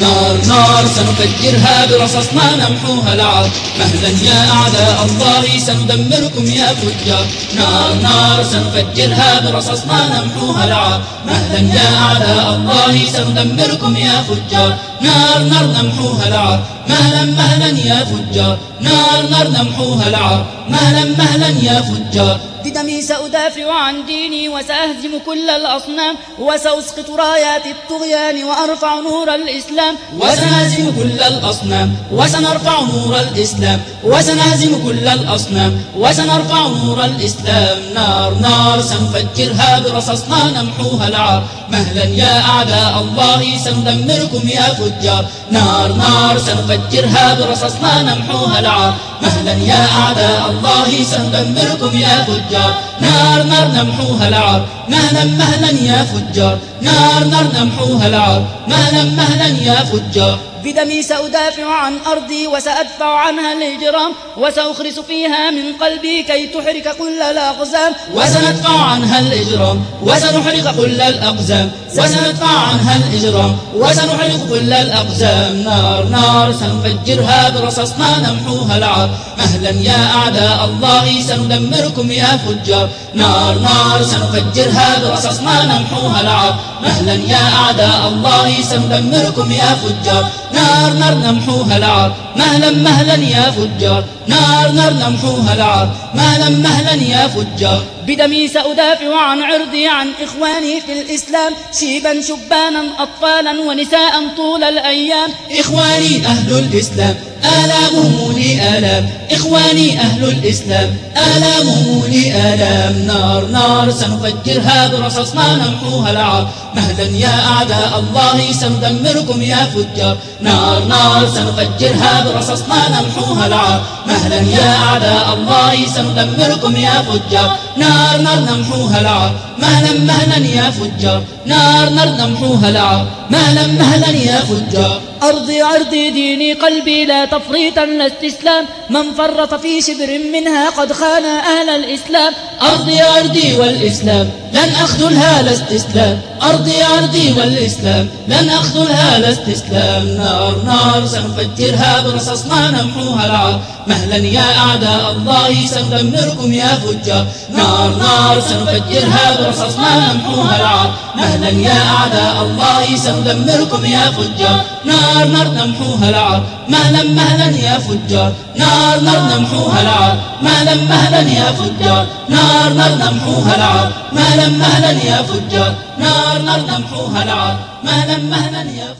نار نار سنفجرها برصصنا نمحوها العار مهلا يا أعداء الله سندمركم يا فجار. نار نار سنفجرها برصصنا نمحوها العار مهلا يا أعداء الله سندمركم يا فجار. نار نار نمحوها العار مهلا مهلا يا فجار. نار نار نمحوها العار مهلا مهلا يا فجار. بدمي سأدافع عن ديني وسأهزم كل الأصنام وسأسقط رايات الطغيان وأرفع نور الإسلام وسنهزم كل الأصنام وسنرفع نور الإسلام وسنهزم كل الأصنام وسنرفع نور الإسلام. نار نار سنفجرها برصصنا نمحوها العار. مهلا يا أعداء الله سندمركم يا فجار. نار نار سنفجرها برصصنا نمحوها العار. مهلا يا أعداء الله سندمركم يا فجار. نار نار نمحوها العار. مهلا مهلا يا فجار. نار نار نمحوها العار. مهلا مهلا يا فجار. بدمي سأدافع عن أرضي وسأدفع عنها الهجرام وسأخرس فيها من قلبي كي تحرك كل الأقزام. وسندفع عنها الإجرام وسنحرق كل الأقزام. وسندفع عنها الإجرام وسنحرق كل الأقزام. نار نار سنفجرها برصصنا نمحوها العار. مهلا يا أعداء الله سندمركم يا فجار. نار نار سنفجرها برصصنا نمحوها العار. مهلا يا أعداء الله سندمركم يا فجار. نار نار نمحوها العار مهلا مهلا يا فجار. نار نار نمحوها العار مهلا مهلا يا فجار. بدمي سأدافع عن عرضي عن إخواني في الإسلام شيبا شبانا أطفالا ونساء طول الأيام. إخواني أهل الإسلام آلامهم لي آلام. إخواني أهل الإسلام آلامهم لي آلام. نار نار سنفجرها برصصنا نمحوها العار. مهلا يا أعداء الله سندمركم يا فجار. نار نار سنفجرها برصصنا نمحوها العار. مهلا يا أعداء الله سندمركم يا فجار. نار نار نمحوها العار مهلا مهلا يا فجار. نار نار نمحوها العار مهلا مهلا يا فجار. أرضي أرضي ديني قلبي لا تفريطا لا استسلام من فرط في شبر منها قد خان أهل الإسلام. أرضي أرضي والإسلام لن أخذلها لا استسلام. أرضي أرضي والإسلام لن أخذلها لا استسلام. نار نار سنفجرها برصصنا نمحوها العار. مهلا يا أعداء الله سندمركم يا فجار. نار نار سنفجرها برصصنا نمحوها العار. مهلا يا أعداء الله سندمركم يا فجار. نار نار نمحوها العار مهلا مهلا يا فجار. نار نار نمحوها العار مهلا مهلا يا فجار. نار نار نمحوها العار مهلا مهلا يا فجار. نار نار نمحوها العار مهلا مهلا يا فجار